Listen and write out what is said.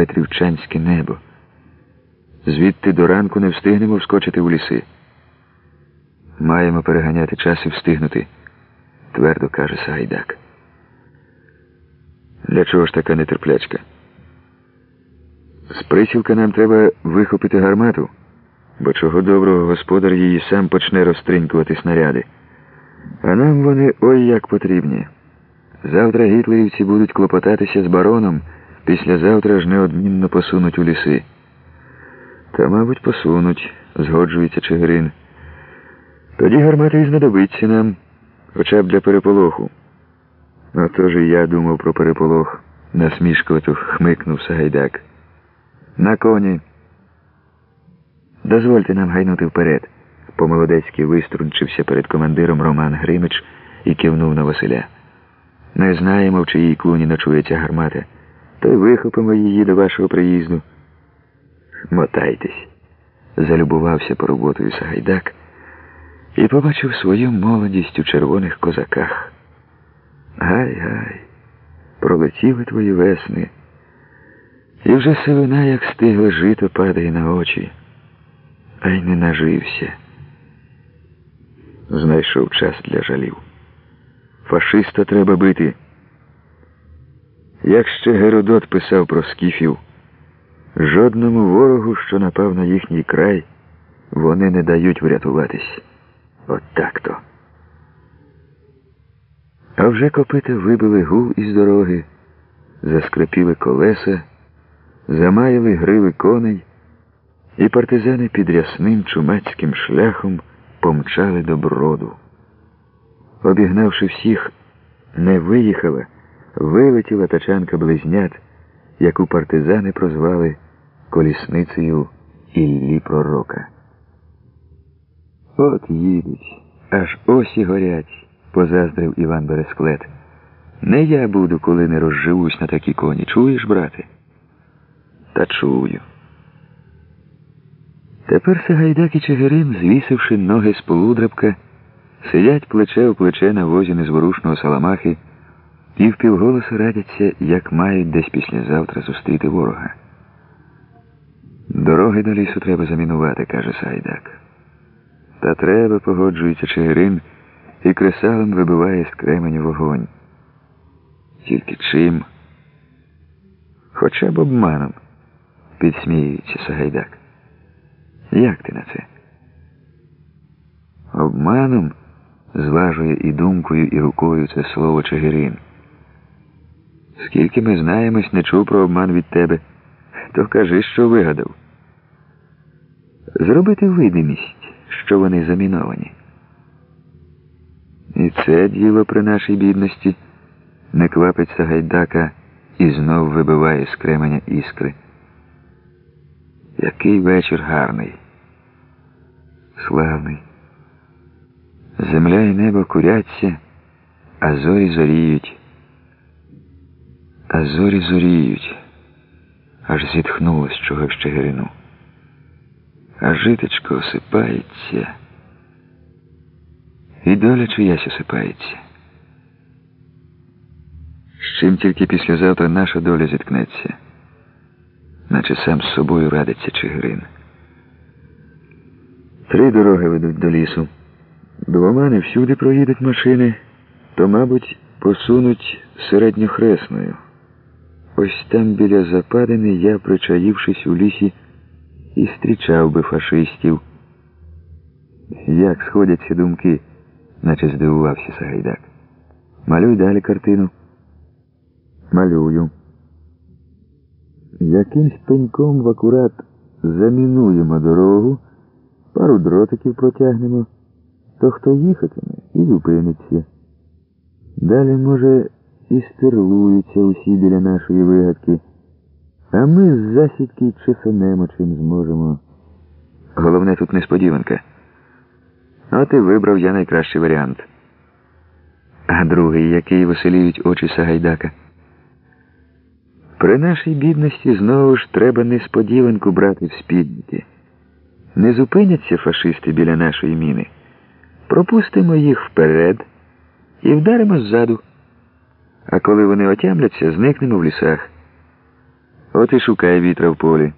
петрівчанське небо. Звідти до ранку не встигнемо вскочити у ліси. Маємо переганяти час і встигнути, твердо каже Сагайдак. Для чого ж така нетерплячка? З присілка нам треба вихопити гармату, бо чого доброго господар її сам почне розтринькувати снаряди. А нам вони ой як потрібні. Завтра гітлерівці будуть клопотатися з бароном, післязавтра ж неодмінно посунуть у ліси. Та, мабуть, посунуть, згоджується Чигирин. Тоді гармата і знадобиться нам, хоча б для переполоху. А то ж і я думав про переполох, насмішкувато хмикнув Сагайдак. На коні. Дозвольте нам гайнути вперед. По-молодецьки виструнчився перед командиром Роман Гримич і кивнув на Василя. Ми знаємо, в чиїй клуні ночується гармата, то й вихопимо її до вашого приїзду. Мотайтесь, залюбувався пороботою Сагайдак і побачив свою молодість у червоних козаках. Гай, гай, пролетіли твої весни, і вже сивина, як стигле жито, падає на очі, а й не нажився. Знайшов час для жалів. Фашиста треба бити. Як ще Геродот писав про скіфів, жодному ворогу, що напав на їхній край, вони не дають врятуватись. От так-то. А вже копита вибили гул із дороги, заскрипіли колеса, замаяли гриви коней, і партизани під рясним чумацьким шляхом помчали до броду. Обігнавши всіх, не виїхала, вилетіла тачанка близнят, яку партизани прозвали колісницею Іллі Пророка. От їдуть, аж осі горять, позаздрив Іван Бересклет. Не я буду, коли не розживусь на такі коні. Чуєш, брате? Та чую. Тепер Сагайдак і Чигирин, звісивши ноги з полудрабка, сидять плече у плече на возі незворушного саламахи і впівголоса радяться, як мають десь післязавтра зустріти ворога. Дороги до лісу треба замінувати, каже Сайдак. Та треба, погоджується Чигирин, і кресалом вибиває з кременю вогонь. Тільки чим? Хоча б обманом, підсміюється Сагайдак. Як ти на це? Обманом зважує і думкою, і рукою це слово Чигирин. Скільки ми знаємось, не чув про обман від тебе, то кажи, що вигадав. Зробити видимість, що вони заміновані. І це діло при нашій бідності не квапить Сагайдака і знов вибиває з кременя іскри. Який вечір гарний, славний. Земля і небо куряться, а зорі зоріють. А зорі зоріють, аж зітхнуло з чого ще гирину. А житечко осипається, і доля чиясь осипається. З чим тільки післязавтра наша доля зіткнеться, наче сам з собою радиться Чигирин. Три дороги ведуть до лісу. Двома не всюди проїдуть машини, то, мабуть, посунуть середньохресною. Ось там біля западини я, причаївшись у лісі, і зустрічав би фашистів. Як сходяться думки, наче здивувався Сагайдак. Малюй далі картину. Малюю. Якимсь пеньком в акурат замінуємо дорогу, пару дротиків протягнемо, то хто їхатиме і зупиниться. Далі, може, і стерлуються усі біля нашої вигадки, а ми з засідки чесанемо чим зможемо. Головне тут несподіванка. От і вибрав я найкращий варіант. А другий, який веселіють очі Сагайдака. При нашій бідності знову ж треба несподіванку брати в спідники. Не зупиняться фашисти біля нашої міни. Пропустимо їх вперед і вдаримо ззаду. А коли вони отямляться, зникнемо в лісах. От і шукай вітра в полі.